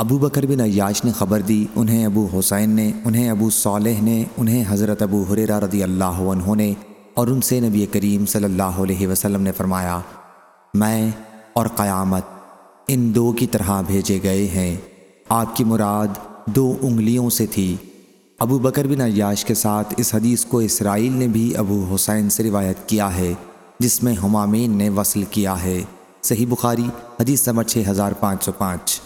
ابو بکر بن عیاش نے خبر دی، انہیں ابو حسین نے، انہیں ابو صالح نے، انہیں حضرت ابو حریرہ رضی اللہ عنہ نے اور ان سے نبی کریم صلی اللہ علیہ وسلم نے فرمایا، میں اور قیامت ان دو کی طرح بھیجے گئے ہیں۔ آپ کی مراد دو انگلیوں سے تھی۔ ابو بکر بن عیاش کے ساتھ اس حدیث کو اسرائیل نے بھی ابو حسین سے روایت کیا ہے، جس میں ہمامین نے وصل کیا ہے۔ صحیح بخاری، حدیث نمبر 6505